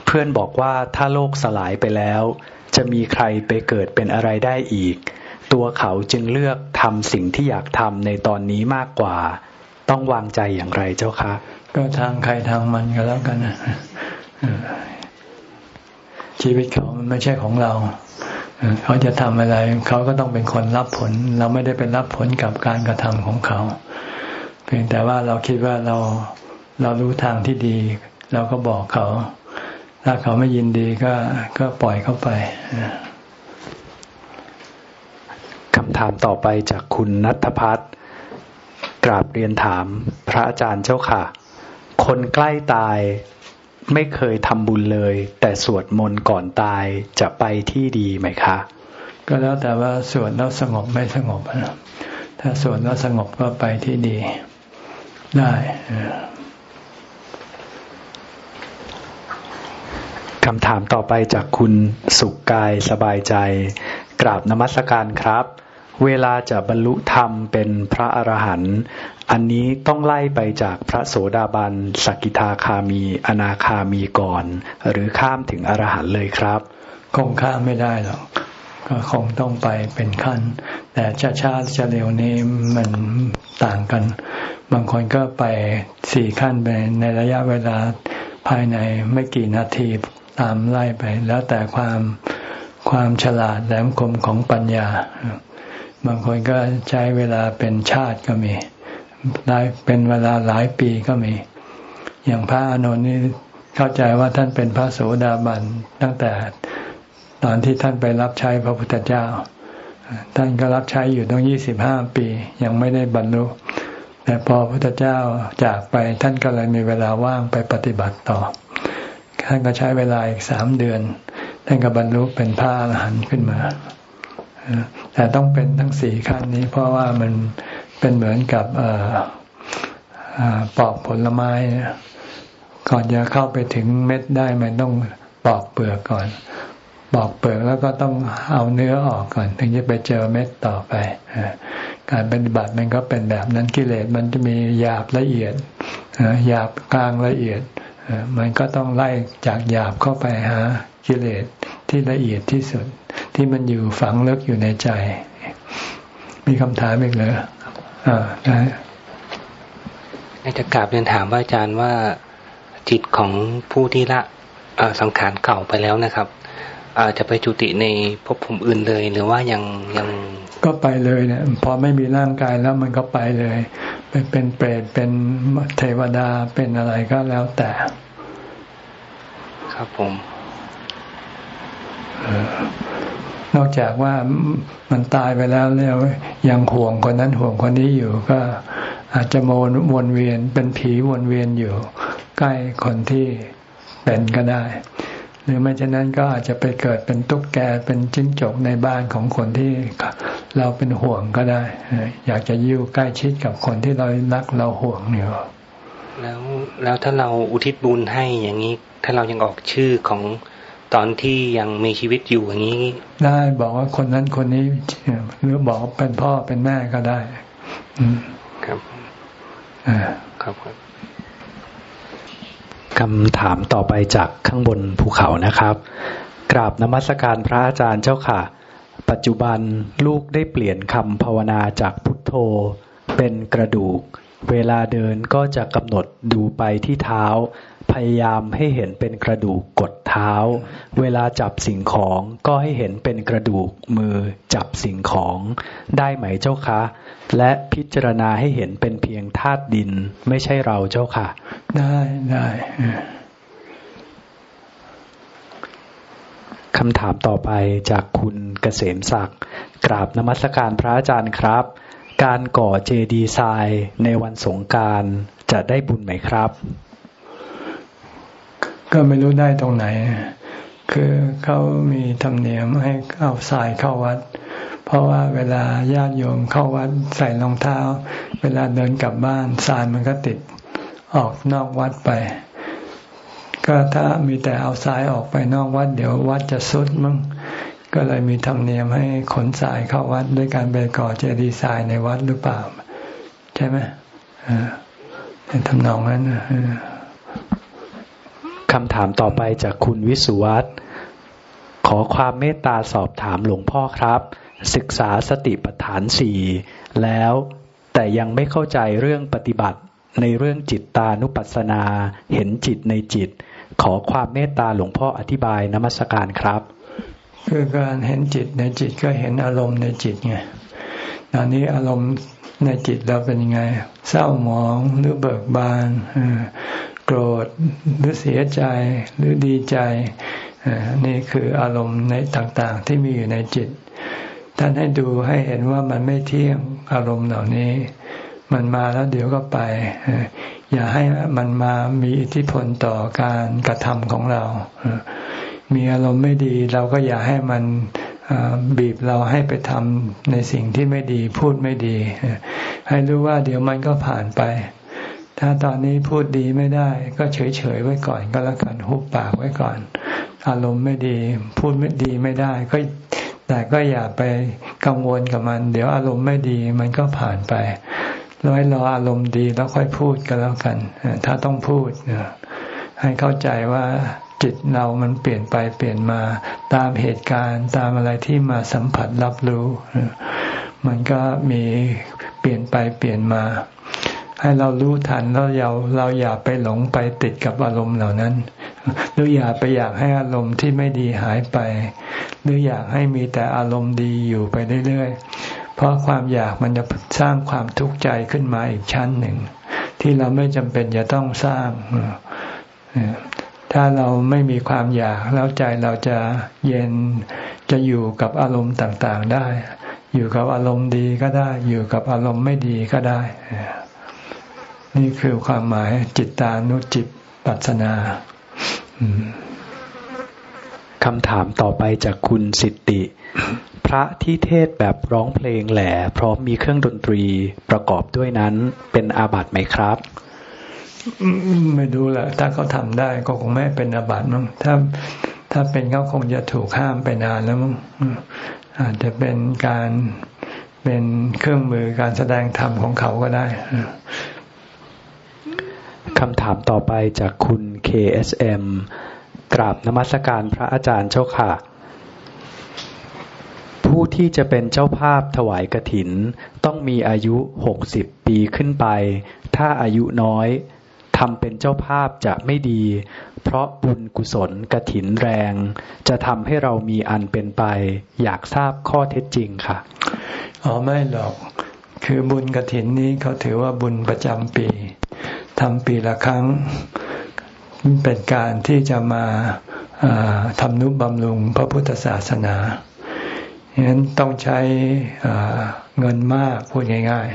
Speaker 2: เพื่อนบอกว่าถ้าโลกสลายไปแล้ว จะมีใครไปเกิดเป็นอะไรได้อีก ตัวเขาจึงเลือกทำสิ่งที่อยากทำในตอนนี้มากกว่า ต้องวางใจอย่างไรเจ้าคะ
Speaker 1: ก็ทางใครทางมันก็แล้วกันนะ ชีวิตเขามันไม่ใช่ของเรา เขาจะทำอะไร เขาก็ต้องเป็นคนรับผล เราไม่ได้เป็นรับผลกับการกระทำของเขา เพียงแต่ว่าเราคิดว่าเราเรารู้ทางที่ดี เราก็บอกเขา ถ้าเขาไม่ยินดีก็ก็ปล่อยเขาไป
Speaker 2: คำถามต่อไปจากคุณนัทพัฒน์กราบเรียนถามพระอาจารย์เจ้าค่ะ คนใกล้ตาย ไม่เคยทำบุญเลย แต่สวดมนต์ก่อนตายจะไปที่ดีไหมคะ
Speaker 1: ก็แล้วแต่ว่าสวดแล้วสงบไม่สงบนะถ้าสวดแล้วสงบก็ไปที่ดีได้
Speaker 2: คำถามต่อไปจากคุณสุขกายสบายใจ กราบนมัสการครับ เวลาจะบรรลุธรรมเป็นพระอรหันต์ อันนี้ต้องไล่ไปจากพระโสดาบันสกิทาคามี อนาคามีก่อน หรือข้ามถึงอรหันต์เลยครับ
Speaker 1: คงข้ามไม่ได้หรอกก็คงต้องไปเป็นขั้น แต่ชาชาจะเร็วนี้มันต่างกัน บางคนก็ไปสี่ขั้นไปในระยะเวลาภายในไม่กี่นาทีตามไล่ไป แล้วแต่ความความฉลาดแหลมคมของปัญญา บางคนก็ใช้เวลาเป็นชาติก็มี หลายเป็นเวลาหลายปีก็มี อย่างพระอานนท์นี่เข้าใจว่าท่านเป็นพระโสดาบันตั้งแต่ตอนที่ท่านไปรับใช้พระพุทธเจ้า ท่านก็รับใช้อยู่ตั้งยี่สิบห้าปี ยังไม่ได้บรรลุ แต่พอพระพุทธเจ้าจากไปท่านก็เลยมีเวลาว่างไปปฏิบัติต่อ ท่านก็ใช้เวลาอีกสามเดือน ท่านก็บรรลุเป็นพระอรหันต์ขึ้นมา แต่ต้องเป็นทั้งสี่ขั้นนี้เพราะว่ามัน เป็นเหมือนกับปอกผลไม้ก่อนจะเข้าไปถึงเม็ดได้มันต้องปอกเปลือกก่อน ปอกเปลือกแล้วก็ต้องเอาเนื้อออกก่อน ถึงจะไปเจอเม็ดต่อไปการปฏิบัติมันก็เป็นแบบนั้นกิเลสมันจะมีหยาบละเอียดหยาบกลางละเอียดมันก็ต้องไล่จากหยาบเข้าไปหากิเลสที่ละเอียดที่สุด ที่มันอยู่ฝังลึกอยู่ในใจ มีคำถามอีกเหรอ อ่าได้
Speaker 3: จะกราบเรียนถามว่าอาจารย์ว่าจิตของผู้ที่ละสังขารเก่าไปแล้วนะครับอาจจะไปจุติในภพภูมิอื่นเลย หรือว่ายังยัง
Speaker 1: ก็ไปเลยเนี่ยพอไม่มีร่างกายแล้วมันก็ไปเลยไปเป็นเปรตเป็นเทวดาเป็นอะไรก็แล้วแต่
Speaker 3: ครับผม
Speaker 1: นอกจากว่ามันตายไปแล้วแล้วยังห่วงคนนั้นห่วงคนนี้อยู่ก็อาจจะโมนวนเวียนเป็นผีวนเวียนอยู่ ใกล้คนที่เป็นก็ได้ หรือไม่เช่นนั้นก็อาจจะไปเกิดเป็นตุ๊กแกเป็นจิ้งจกในบ้านของคนที่เราเป็นห่วงก็ได้ อยากจะอยู่ใกล้ชิดกับคนที่เรารักเราห่วงอยู่
Speaker 3: แล้วแล้วถ้าเราอุทิศบุญให้อย่างนี้ ถ้าเรายังออกชื่อของ ตอนที่ยังมีชีวิตอยู่อย่างนี้
Speaker 1: ได้บอกว่าคนนั้นคนนี้หรือบอกเป็นพ่อเป็นแม่ก็ได้อืม
Speaker 3: ครับ
Speaker 2: ครับคำถามต่อไปจากข้างบนภูเขานะครับ กราบนมัสการพระอาจารย์เจ้าค่ะ ปัจจุบันลูกได้เปลี่ยนคำภาวนาจากพุทโธ เป็นกระดูก เวลาเดินก็จะกำหนดดูไปที่เท้า พยายามให้เห็นเป็นกระดูกกดเท้า เวลาจับสิ่งของก็ให้เห็นเป็นกระดูกมือจับสิ่งของได้ไหมเจ้าคะ และพิจารณาให้เห็นเป็นเพียงธาตุดินไม่ใช่เราเจ้าค่ะ
Speaker 1: ได้ได้
Speaker 2: คำถามต่อไปจากคุณเกษมศักดิ์กราบนมัสการพระอาจารย์ครับ การก่อเจดีย์ทรายในวันสงการจะได้บุญไหมครับ
Speaker 1: ก็ไม่รู้ได้ตรงไหน คือเขามีธรรมเนียมให้เอาทรายเข้าวัด เพราะว่าเวลาญาติโยมเข้าวัดใส่รองเท้า เวลาเดินกลับบ้านสารมันก็ติดออกนอกวัดไป ก็ถ้ามีแต่เอาสายออกไปนอกวัด เดี๋ยววัดจะสุดมั้งก็เลยมีธรรมเนียมให้ขนสายเข้าวัดด้วยการไปก่อเจดีย์ทรายในวัดหรือเปล่า ใช่ไหมอ่าเป็นทำนองนั้น
Speaker 2: คำถามต่อไปจากคุณวิสุวัตขอความเมตตาสอบถามหลวงพ่อครับ ศึกษาสติปัฏฐานสี่แล้วแต่ยังไม่เข้าใจเรื่องปฏิบัติในเรื่องจิตตานุปัสสนา เห็นจิตในจิต ขอความเมตตาหลวงพ่ออธิบายนมัสการครับ
Speaker 1: คือการเห็นจิตในจิตก็เห็นอารมณ์ในจิตไงตอนนี้อารมณ์ในจิตเราเป็นยังไง เศร้าหมองหรือเบิกบาน โกรธหรือเสียใจหรือดีใจนี่คืออารมณ์ในต่างๆ ที่มีอยู่ในจิต ท่านให้ดูให้เห็นว่ามันไม่เที่ยงอารมณ์เหล่านี้ มันมาแล้วเดี๋ยวก็ไป อย่าให้มันมามีอิทธิพลต่อการกระทำของเรา มีอารมณ์ไม่ดีเราก็อย่าให้มันบีบเราให้ไปทำในสิ่งที่ไม่ดีพูดไม่ดี ให้รู้ว่าเดี๋ยวมันก็ผ่านไป ถ้าตอนนี้พูดดีไม่ได้ ก็เฉยๆไว้ก่อน ก็แล้วกันหุบปากไว้ก่อน อารมณ์ไม่ดี พูดไม่ดีไม่ได้ ก็แต่ก็อย่าไปกังวลกับมัน เดี๋ยวอารมณ์ไม่ดีมันก็ผ่านไปร้อยรออารมณ์ดีแล้วค่อยพูดกันแล้วกัน ถ้าต้องพูดให้เข้าใจว่าจิตเรามันเปลี่ยนไปเปลี่ยนมาตามเหตุการณ์ตามอะไรที่มาสัมผัสรับรู้ มันก็มีเปลี่ยนไปเปลี่ยนมา ให้เรารู้ทันแล้วเราเราอย่าไปหลงไปติดกับอารมณ์เหล่านั้น หรืออย่าไปอยากให้อารมณ์ที่ไม่ดีหายไป หรืออยากให้มีแต่อารมณ์ดีอยู่ไปเรื่อยๆเพเพราะความอยากมันจะสร้างความทุกข์ใจขึ้นมาอีกชั้นหนึ่ง ที่เราไม่จำเป็นจะต้องสร้าง ถ้าเราไม่มีความอยากแล้วใจเราจะเย็นจะอยู่กับอารมณ์ต่างๆได้ อยู่กับอารมณ์ดีก็ได้ อยู่กับอารมณ์ไม่ดีก็ได้ นี่คือความหมายจิตตานุจิตปัสนา
Speaker 2: คำถามต่อไปจากคุณสิทติพระที่เทศแบบร้องเพลงแหล่พร้อมมีเครื่องดนตรีประกอบด้วยนั้นเป็นอาบัติไหมครับ
Speaker 1: ไม่ดูแหละถ้าเขาทำได้ก็คงไม่เป็นอาบัติมั้งถ้าถ้าเป็นเขาคงจะถูกห้ามไปนานแล้วมั้งอาจจะเป็นการเป็นเครื่องมือการแสดงธรรมของเขาก็ได้
Speaker 2: คำถามต่อไปจากคุณ KSM กราบนมัสการพระอาจารย์เจ้าค่ะ ผู้ที่จะเป็นเจ้าภาพถวายกรถิน ต้องมีอายุหกสิบปีขึ้นไป ถ้าอายุน้อยทำเป็นเจ้าภาพจะไม่ดี เพราะบุญกุศลกรถินแรง จะทำให้เรามีอันเป็นไป อยากทราบข้อเท็จจริงค่ะ
Speaker 1: อ๋อไม่หรอก คือบุญกรถินนี้เขาถือว่าบุญประจำปี ทำปีละครั้ง เป็นการที่จะมาทำนุบำรุงพระพุทธศาสนาฉะนั้นต้องใช้เงินมากพูดง่าย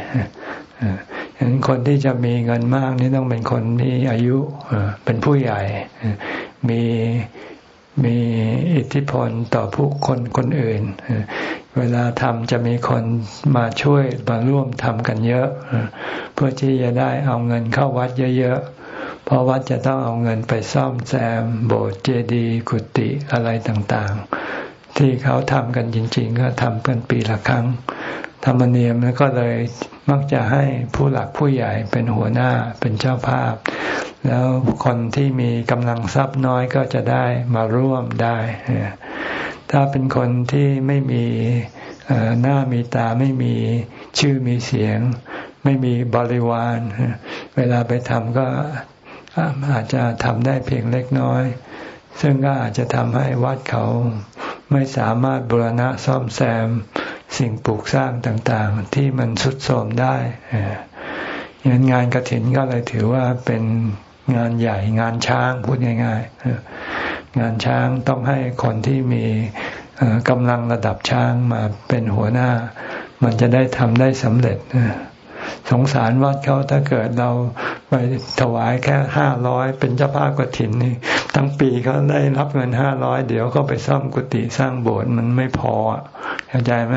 Speaker 1: ๆฉะนั้นคนที่จะมีเงินมากนี่ต้องเป็นคนที่อายุเป็นผู้ใหญ่มี มีอิทธิพลต่อผู้คนคนอื่น เวลาทำจะมีคนมาช่วยมาร่วมทำกันเยอะ เพื่อที่จะได้เอาเงินเข้าวัดเยอะๆ เพราะวัดจะต้องเอาเงินไปซ่อมแซม โบสถ์เจดีย์กุฏิอะไรต่างๆ ที่เขาทำกันจริง ๆ ก็ทำกันปีละครั้ง ธรรมเนียมก็เลยมักจะให้ผู้หลักผู้ใหญ่เป็นหัวหน้าเป็นเจ้าภาพ แล้วคนที่มีกำลังทรัพย์น้อยก็จะได้มาร่วมได้ ถ้าเป็นคนที่ไม่มีหน้ามีตาไม่มีชื่อมีเสียง ไม่มีบริวาร เวลาไปทำก็อาจจะทำได้เพียงเล็กน้อย ซึ่งก็อาจจะทำให้วัดเขาไม่สามารถบูรณะซ่อมแซม สิ่งปลูกสร้างต่างๆ ที่มันสุดโทรมได้ยันงานกระถินก็เลยถือว่าเป็นงานใหญ่งานช้างพูดง่ายๆ งานช้างต้องให้คนที่มีกำลังระดับช้างมาเป็นหัวหน้า มันจะได้ทำได้สำเร็จสงสารวัดเขาถ้าเกิดเราไปถวายแค่ห้าร้อยเป็นเจ้าภาพกฐินนี่ทั้งปีเขาได้รับเงินห้าร้อยเดี๋ยวก็ไปซ่อมกุฏิสร้างโบสถ์มันไม่พอเข้าใจไหม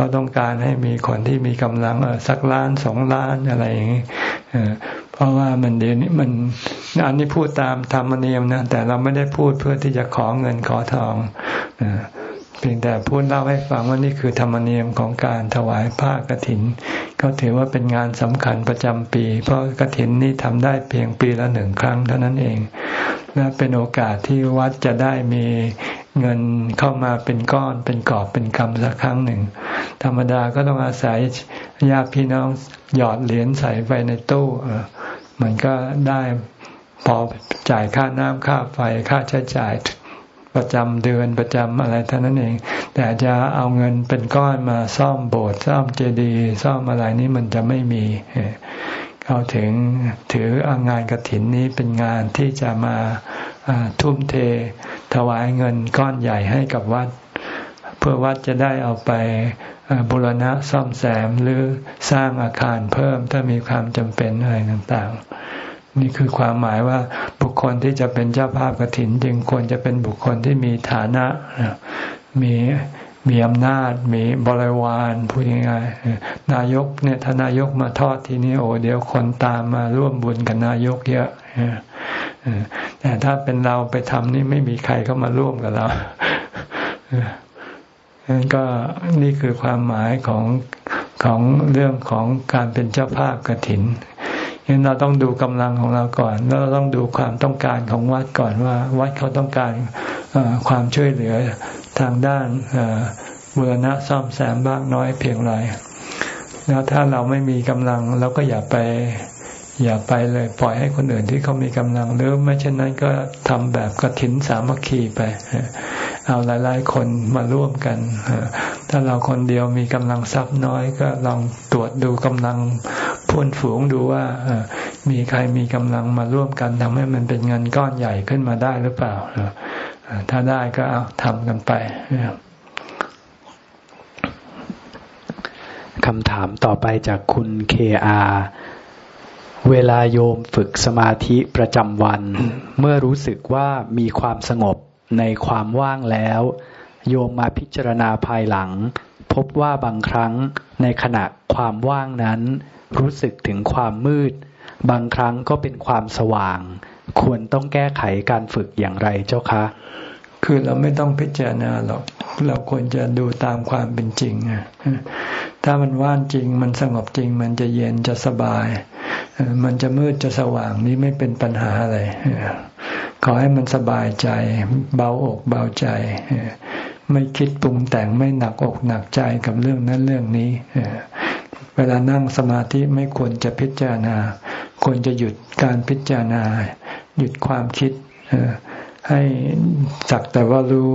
Speaker 1: เขาต้องการให้มีคนที่มีกำลังเออสักล้านสองล้านอะไรอย่างนี้เพราะว่ามันเดี๋ยวนี้มันอันนี้พูดตามธรรมเนียมนะแต่เราไม่ได้พูดเพื่อที่จะขอเงินขอทองเพียงแต่พูดเล่าให้ฟังว่านี่คือธรรมเนียมของการถวายผ้ากรถิน ก็ถือว่าเป็นงานสำคัญประจำปี เพราะกรถินนี่ทำได้เพียงปีละหนึ่งครั้งเท่านั้นเอง และเป็นโอกาสที่วัดจะได้มี เงินเข้ามาเป็นก้อนเป็นกอบเป็นกำสักครั้งหนึ่ง ธรรมดาก็ต้องอาศัยญาติพี่น้องหยอดเหรียญใส่ไปในตู้มันก็ได้พอจ่ายค่าน้ำค่าไฟค่าใช้จ่ายประจำเดือนประจำอะไรเท่านั้นเอง แต่จะเอาเงินเป็นก้อนมาซ่อมโบสถ์ซ่อมเจดีย์ซ่อมอะไรนี้มันจะไม่มีเขาถึงถือางานกระถินนี้เป็นงานที่จะมาทุ่มเท ถวายเงินก้อนใหญ่ให้กับวัด เพื่อวัดจะได้เอาไปบุรณะซ่อมแซมหรือสร้างอาคารเพิ่มถ้ามีความจำเป็นอะไรต่างๆ นี่คือความหมายว่าบุคคลที่จะเป็นเจ้าภาพกฐิน จึงควรจะเป็นบุคคลที่มีฐานะ มีมีอำนาจ มีบริวารพูดง่ายๆนายกเนี่ยถ้านายกมาทอดทีนี้โอ้เดี๋ยวคนตามมาร่วมบุญกับนายกเยอะ แต่ถ้าเป็นเราไปทำนี่ไม่มีใครเข้ามาร่วมกับเรานั้นก็นี่คือความหมายของของเรื่องของการเป็นเจ้าภาพกระถินยันเราต้องดูกำลังของเราก่อน แล้วเราต้องดูความต้องการของวัดก่อนว่า วัดเขาต้องการความช่วยเหลือทางด้านบูรณะซ่อมแซมบ้างน้อยเพียงไรแล้วถ้าเราไม่มีกำลังเราก็อย่าไป อย่าไปเลยปล่อยให้คนอื่นที่เขามีกำลังหรือไม่เช่นนั้นก็ทำแบบกระถินสามัคคีไป เอาหลาย ๆ คนมาร่วมกัน ถ้าเราคนเดียวมีกำลังทรัพย์น้อยก็ลองตรวจดูกำลังพูนฝูงดูว่ามีใครมีกำลังมาร่วมกันทำให้มันเป็นเงินก้อนใหญ่ขึ้นมาได้หรือเปล่า ถ้าได้ก็เอาทำกันไป
Speaker 2: คำถามต่อไปจากคุณเคอา เวลาโยมฝึกสมาธิประจำวัน เมื่อรู้สึกว่ามีความสงบในความว่างแล้ว โยมมาพิจารณาภายหลัง พบว่าบางครั้งในขณะความว่างนั้น รู้สึกถึงความมืด บางครั้งก็เป็นความสว่าง ควรต้องแก้ไขการฝึกอย่างไรเจ้าคะ
Speaker 1: คือเราไม่ต้องพิจารณาหรอก เราควรจะดูตามความเป็นจริง ถ้ามันว่างจริง มันสงบจริง มันจะเย็นจะสบาย มันจะมืดจะสว่างนี้ไม่เป็นปัญหาอะไรขอให้มันสบายใจ เบาอกเบาใจ ไม่คิดปรุงแต่งไม่หนักอกหนักใจกับเรื่องนั้นเรื่องนี้เวลานั่งสมาธิไม่ควรจะพิจารณา ควรจะหยุดการพิจารณา หยุดความคิดให้สักแต่ว่ารู้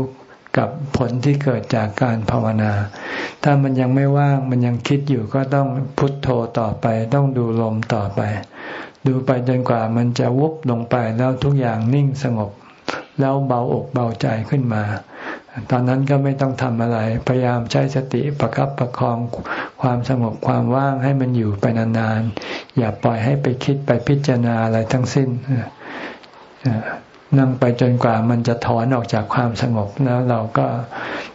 Speaker 1: กับผลที่เกิดจากการภาวนา ถ้ามันยังไม่ว่างมันยังคิดอยู่ก็ต้องพุทโธต่อไป ต้องดูลมต่อไป ดูไปจนกว่ามันจะวุบลงไปแล้วทุกอย่างนิ่งสงบ แล้วเบาอกเบาใจขึ้นมา ตอนนั้นก็ไม่ต้องทำอะไร พยายามใช้สติประครับประคองความสงบความว่างให้มันอยู่ไปนานๆอย่าปล่อยให้ไปคิดไปพิจารณาอะไรทั้งสิ้น นั่งไปจนกว่ามันจะถอนออกจากความสงบแล้วเราก็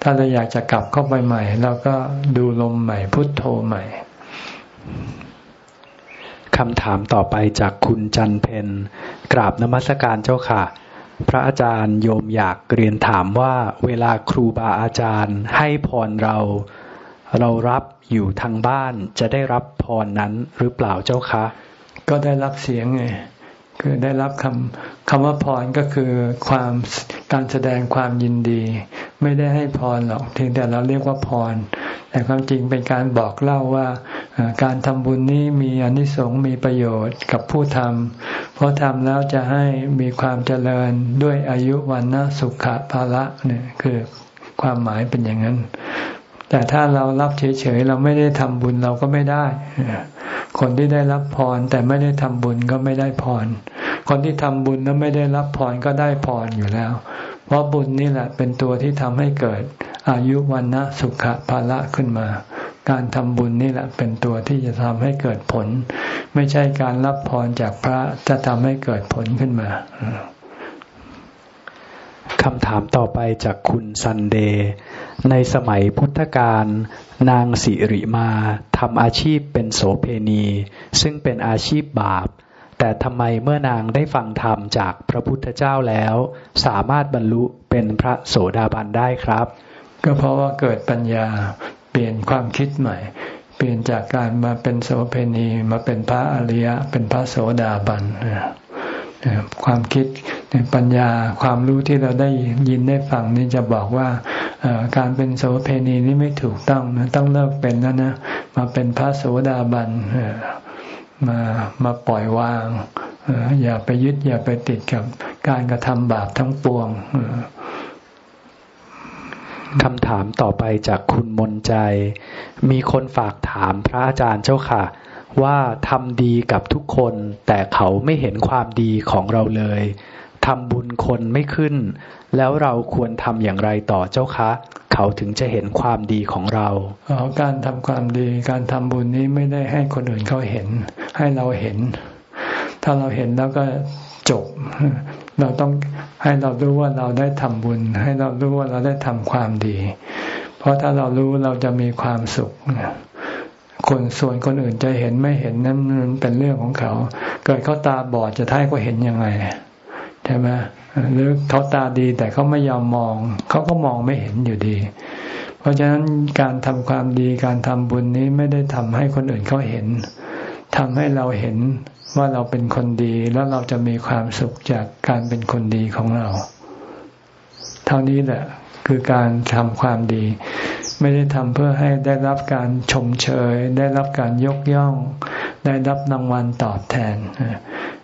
Speaker 1: ถ้าเราอยากจะกลับเข้าไปใหม่เราก็ดูลมใหม่ พุทโธใหม่
Speaker 2: คำถามต่อไปจากคุณจันเพนกราบนมัสการเจ้าค่ะ พระอาจารย์โยมอยากเรียนถามว่าเวลาครูบาอาจารย์ให้พรเรา เรารับอยู่ทางบ้านจะได้รับพรนั้นหรือเปล่าเจ้าคะ
Speaker 1: ก็ได้รับเสียงไง คือได้รับคำคำว่าพรก็คือความการแสดงความยินดี ไม่ได้ให้พรหรอกเพียงแต่เราเรียกว่าพร แต่ความจริงเป็นการบอกเล่าว่าการทำบุญนี้มีอนิสงส์มีประโยชน์กับผู้ทำเพราะทำแล้วจะให้มีความเจริญด้วยอายุวันนะสุขะภาระเนี่ยคือความหมายเป็นอย่างนั้น แต่ถ้าเรารับเฉยๆเราไม่ได้ทำบุญเราก็ไม่ได้ คนที่ได้รับพรแต่ไม่ได้ทำบุญก็ไม่ได้พร คนที่ทำบุญแล้วไม่ได้รับพรก็ได้พรอยู่แล้ว เพราะบุญนี่แหละเป็นตัวที่ทำให้เกิด อายุวันนะสุขภาละขึ้นมา การทำบุญนี่แหละเป็นตัวที่จะทำให้เกิดผล ไม่ใช่การรับพรจากพระจะทำให้เกิดผลขึ้นมา
Speaker 2: คำถามต่อไปจากคุณซันเดย์ ในสมัยพุทธกาลนางสิริมาทำอาชีพเป็นโสเพณี ซึ่งเป็นอาชีพบาป แต่ทำไมเมื่อนางได้ฟังธรรมจากพระพุทธเจ้าแล้ว สามารถบรรลุเป็นพระโสดาบันได้ครับ
Speaker 1: ก็เพราะว่าเกิดปัญญาเปลี่ยนความคิดใหม่ เปลี่ยนจากการมาเป็นโสเพณีมาเป็นพระอริยะ เป็นพระโสดาบัน ความคิดปัญญาความรู้ที่เราได้ยินได้ฟังนี่จะบอกว่าการเป็นโสเพณีนี่ไม่ถูกต้องนะต้องเลิกเป็นแล้วนะมาเป็นพระโสดาบันมามาปล่อยวางอย่าไปยึดอย่าไปติดกับการกระทำบาปทั้งปวง
Speaker 2: คำถามต่อไปจากคุณมนใจ มีคนฝากถามพระอาจารย์เจ้าค่ะ ว่าทำดีกับทุกคน แต่เขาไม่เห็นความดีของเราเลยทำบุญคนไม่ขึ้น แล้วเราควรทำอย่างไรต่อเจ้าคะ เขาถึงจะเห็นความดีของเรา
Speaker 1: ออการทำความดี การทำบุญนี้ไม่ได้ให้คนอื่นเขาเห็น ให้เราเห็น ถ้าเราเห็นแล้วก็จบ เราต้องให้เรารู้ว่าเราได้ทำบุญ ให้เรารู้ว่าเราได้ทำความดี เพราะถ้าเรารู้เราจะมีความสุข คนส่วนคนอื่นจะเห็นไม่เห็นนั้นเป็นเรื่องของเขา เกิดเขาตาบอดจะท้ายก็เห็นยังไงใช่ไหมหรือเขาตาดีแต่เขาไม่ยอมมอง เขาก็มองไม่เห็นอยู่ดี เพราะฉะนั้นการทำความดีการทำบุญนี้ไม่ได้ทำให้คนอื่นเขาเห็นทำให้เราเห็นว่าเราเป็นคนดีแล้วเราจะมีความสุขจากการเป็นคนดีของเรา เท่านี้แหละคือการทำความดี ไม่ได้ทำเพื่อให้ได้รับการชมเชย ได้รับการยกย่อง ได้รับรางวัลตอบแทน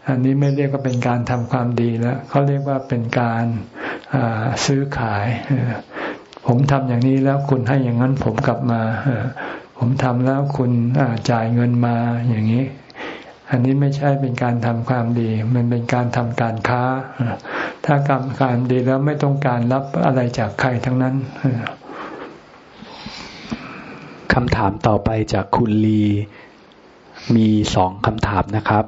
Speaker 1: อันนี้ไม่เรียกว่าเป็นการทำความดีแล้วเขาเรียกว่าเป็นการซื้อขาย ผมทำอย่างนี้แล้วคุณให้อย่างนั้นผมกลับมา ผมทำแล้วคุณจ่ายเงินมาอย่างนี้อันนี้ไม่ใช่เป็นการทำความดี มันเป็นการทำการค้า ถ้ากรรมการดีแล้วไม่ต้องการรับอะไรจากใครทั้งนั้น
Speaker 2: คำถามต่อไปจากคุณลี มีสองคำถามนะครับ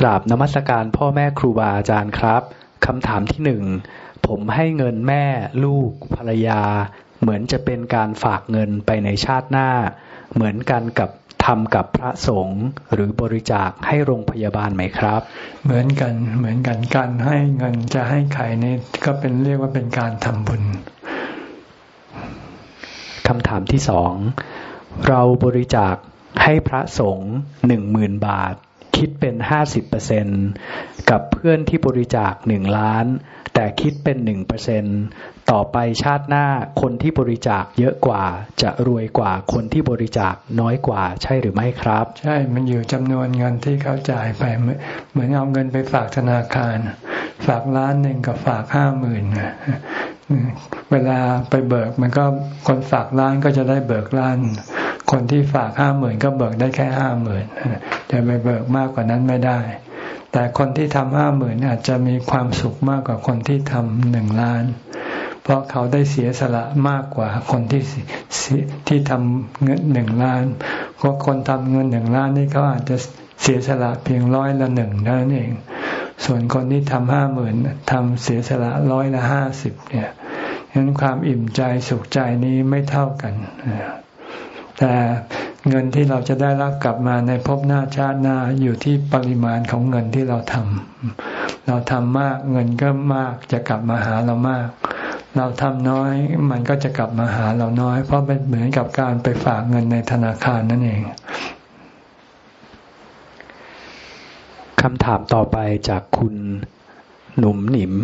Speaker 2: กราบนมัสการพ่อแม่ครูบาอาจารย์ครับคำถามที่หนึ่งผมให้เงินแม่ลูกภรรยา เหมือนจะเป็นการฝากเงินไปในชาติหน้า เหมือนกันกับทำกับพระสงฆ์หรือบริจาคให้โรงพยาบาลไหมครับ
Speaker 1: เหมือนกันเหมือนกันการให้เงินจะให้ใครนี่ก็เป็นเรียกว่าเป็นการทำบุญ
Speaker 2: คำถามที่สอง เราบริจาคให้พระสงฆ์หนึ่งหมื่นบาท คิดเป็นห้าสิบเปอร์เซ็นกับเพื่อนที่บริจาคหนึ่งล้าน แต่คิดเป็นหนึ่งเปอร์เซ็นต่อไปชาติหน้าคนที่บริจาคเยอะกว่า จะรวยกว่าคนที่บริจาคน้อยกว่าใช่หรือไม่ครับ
Speaker 1: ใช่มันอยู่จำนวนเงินที่เขาจ่ายไปเหมือนเอาเงินไปฝากธนาคาร ฝากล้านหนึ่งกับฝากห้าหมื่น เวลาไปเบิกมันก็คนฝากล้านก็จะได้เบิกล้าน คนที่ฝากห้าหมื่นก็เบิกได้แค่ห้าหมื่นจะไปเบิกมากกว่านั้นไม่ได้ แต่คนที่ทำห้าหมื่นอาจจะมีความสุขมากกว่าคนที่ทำหนึ่งล้าน เพราะเขาได้เสียสละมากกว่าคนที่ที่ทำเงินหนึ่งล้านเพราะคนทำเงินหนึ่งล้านนี่เขาอาจจะเสียสละเพียงร้อยละหนึ่งเท่านั้นเอง ส่วนคนที่ทำห้าหมื่นทำเสียสละร้อยละห้าสิบเนี่ยฉะนั้นความอิ่มใจสุขใจนี้ไม่เท่ากัน แต่เงินที่เราจะได้รับกลับมาในภพหน้าชาติหน้าอยู่ที่ปริมาณของเงินที่เราทำเราทำมากเงินก็มากจะกลับมาหาเรามาก เราทำน้อยมันก็จะกลับมาหาเราน้อย เพราะเป็นเหมือนกับการไปฝากเงินในธนาคารนั่นเอง
Speaker 2: คำถามต่อไปจากคุณหนุ่มหนิม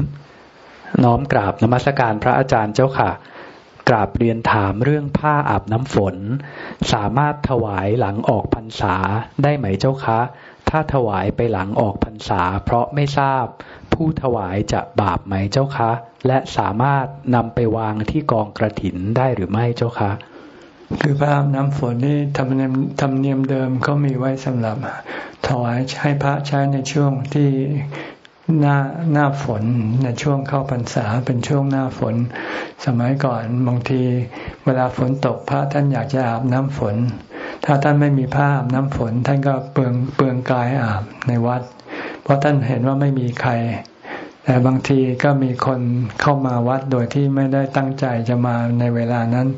Speaker 2: น้อมกราบนมัสการพระอาจารย์เจ้าค่ะ กราบเรียนถามเรื่องผ้าอาบน้ำฝน สามารถถวายหลังออกพรรษาได้ไหมเจ้าคะ ถ้าถวายไปหลังออกพรรษา เพราะไม่ทราบผู้ถวายจะบาปไหมเจ้าคะ และสามารถนำไปวางที่กองกระถินได้หรือไม่เจ้าคะ
Speaker 1: คือผ้าอาบน้ำฝนนี่ทำเนียมทำเนียมเดิมเขามีไว้สำหรับถวายให้พระใช้ในช่วงที่หน้าหน้าฝนในช่วงเข้าพรรษาเป็นช่วงหน้าฝน สมัยก่อนบางที เวลาฝนตกพระท่านอยากจะอาบน้ำฝน ถ้าท่านไม่มีผ้าอาบน้ำฝน ท่านก็เปลืองเปลืองกายอาบในวัด เพราะท่านเห็นว่าไม่มีใคร แต่บางทีก็มีคนเข้ามาวัดโดยที่ไม่ได้ตั้งใจจะมาในเวลานั้น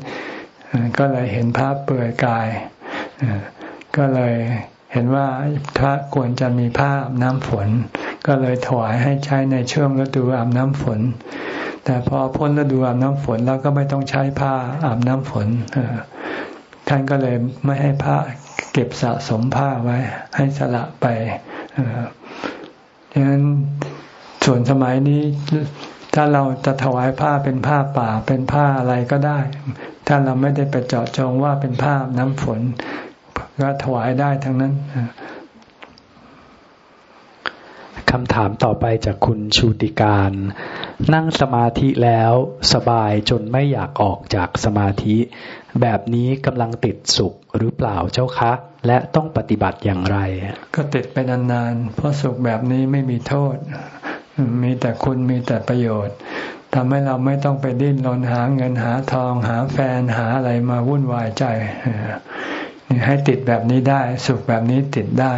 Speaker 1: ก็เลยเห็นพระเปลือยกาย ก็เลยเห็นว่าพระควรจะมีผ้าน้ำฝน ก็เลยถวายให้ใช้ในช่วงฤดูอาบน้ำฝน แต่พอพ้นฤดูอาบน้ำฝนแล้วก็ไม่ต้องใช้ผ้าอาบน้ำฝนท่านก็เลยไม่ให้ผ้าเก็บสะสมผ้าไว้ ให้สละไปดังนั้นส่วนสมัยนี้ถ้าเราจะถวายผ้าเป็นผ้าป่าเป็นผ้าอะไรก็ได้ ถ้าเราไม่ได้ไปเจาะจงว่าเป็นผ้าน้ำฝน ก็ถวายได้ทั้งนั้น
Speaker 2: คำถามต่อไปจากคุณชูติการ นั่งสมาธิแล้วสบายจนไม่อยากออกจากสมาธิ แบบนี้กำลังติดสุขหรือเปล่าเจ้าคะ และต้องปฏิบัติอย่างไร
Speaker 1: ก็ติดไปนานๆเพราะสุขแบบนี้ไม่มีโทษ มีแต่คุณมีแต่ประโยชน์ ทำให้เราไม่ต้องไปดิ้นรนหาเงินหาทอง หาแฟนหาอะไรมาวุ่นวายใจให้ติดแบบนี้ได้ สุขแบบนี้ติดได้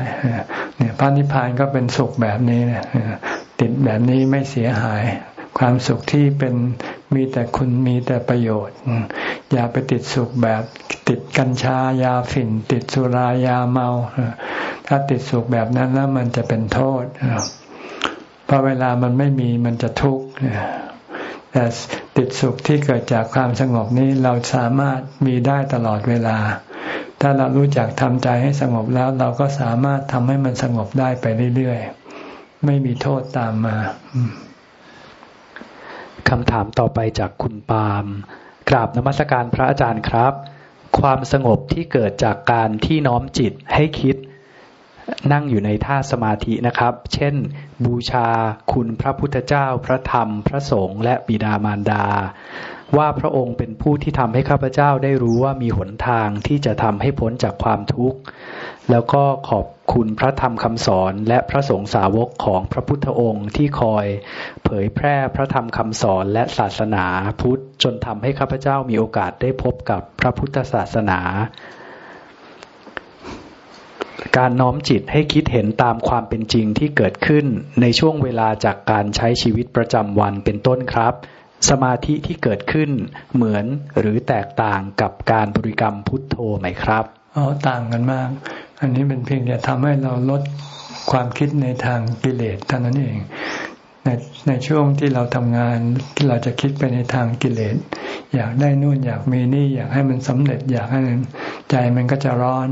Speaker 1: เนี่ยพระนิพพานก็เป็นสุขแบบนี้นะติดแบบนี้ไม่เสียหาย ความสุขที่เป็นมีแต่คุณมีแต่ประโยชน์ อย่าไปติดสุขแบบติดกัญชายาฝิ่น ติดสุรายาเมา ถ้าติดสุขแบบนั้นแล้วมันจะเป็นโทษเพราะเวลามันไม่มีมันจะทุกข์ แต่ติดสุขที่เกิดจากความสงบนี้เราสามารถมีได้ตลอดเวลา ถ้าเรารู้จักทำใจให้สงบแล้ว เราก็สามารถทำให้มันสงบได้ไปเรื่อยๆ ไม่มีโทษตามมา
Speaker 2: คำถามต่อไปจากคุณปาล์มกราบนมัสการพระอาจารย์ครับ ความสงบที่เกิดจากการที่น้อมจิตให้คิด นั่งอยู่ในท่าสมาธินะครับ เช่น บูชาคุณพระพุทธเจ้า พระธรรม พระสงฆ์และบิดามารดา ว่าพระองค์เป็นผู้ที่ทำให้ข้าพเจ้าได้รู้ว่ามีหนทางที่จะทำให้พ้นจากความทุกข์ แล้วก็ขอบคุณพระธรรมคำสอนและพระสงฆ์สาวกของพระพุทธองค์ที่คอย เผยแพร่พระธรรมคำสอนและศาสนาพุทธจนทำให้ข้าพเจ้ามีโอกาสได้พบกับพระพุทธศาสนา การน้อมจิตให้คิดเห็นตามความเป็นจริงที่เกิดขึ้นในช่วงเวลาจากการใช้ชีวิตประจำวันเป็นต้นครับ สมาธิที่เกิดขึ้นเหมือนหรือแตกต่างกับการบริกรรมพุทโธไหมครับ
Speaker 1: อ๋อต่างกันมาก อันนี้เป็นเพียงจะทำให้เราลดความคิดในทางกิเลสเท่านั้นเองในในช่วงที่เราทำงานที่เราจะคิดไปในทางกิเลส อยากได้นู่นอยากมีนี่อยากให้มันสำเร็จอยากให้ใจมันก็จะร้อน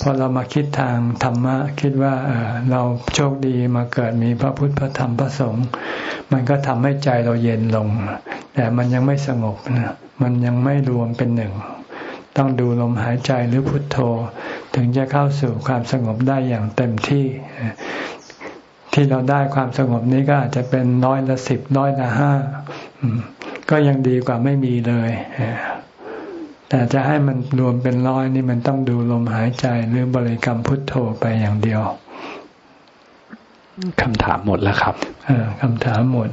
Speaker 1: พอเรามาคิดทางธรรมะ คิดว่าเเราโชคดีมาเกิดมีพระพุทธพระธรรมพระสงฆ์มันก็ทำให้ใจเราเย็นลง แต่มันยังไม่สงบนะมันยังไม่รวมเป็นหนึ่ง ต้องดูลมหายใจหรือพุทโธ ถึงจะเข้าสู่ความสงบได้อย่างเต็มที่ ที่เราได้ความสงบนี้ก็อาจจะเป็นน้อยละสิบน้อยละห้าก็ยังดีกว่าไม่มีเลย แต่จะให้มันรวมเป็นร้อยนี่มันต้องดูลมหายใจหรือบริกรรมพุทโธไปอย่างเดียว
Speaker 2: คำถามหมดแล้วครับ
Speaker 1: คำถามหมด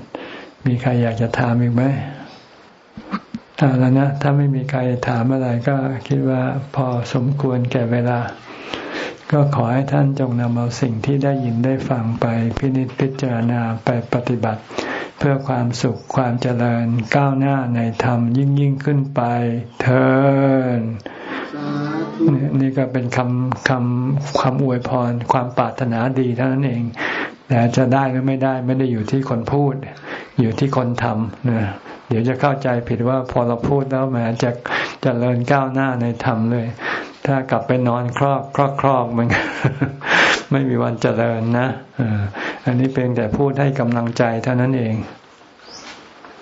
Speaker 1: มีใครอยากจะถามอีกไหมเอาแล้วนะ ถ้าไม่มีใครถามอะไรก็คิดว่าพอสมควรแก่เวลา ก็ขอให้ท่านจงนำเอาสิ่งที่ได้ยินได้ฟังไปพินิจพิจารณาไปปฏิบัติ เพื่อความสุขความเจริญก้าวหน้าในธรรมยิ่งยิ่งขึ้นไปเทินนี่ก็เป็นคำคำคำอวยพรความปรารถนาดีเท่านั้นเองแต่จะได้หรือไม่ได้ไม่ได้อยู่ที่คนพูด อยู่ที่คนทำนะเดี๋ยวจะเข้าใจผิดว่าพอเราพูดแล้วแหมจะจะเจริญก้าวหน้าในธรรมเลย ถ้ากลับไปนอนครอบครอบครอบมันไม่มีวันเจริญนะอันนี้เพียงแต่พูดให้กำลังใจเท่านั้นเอง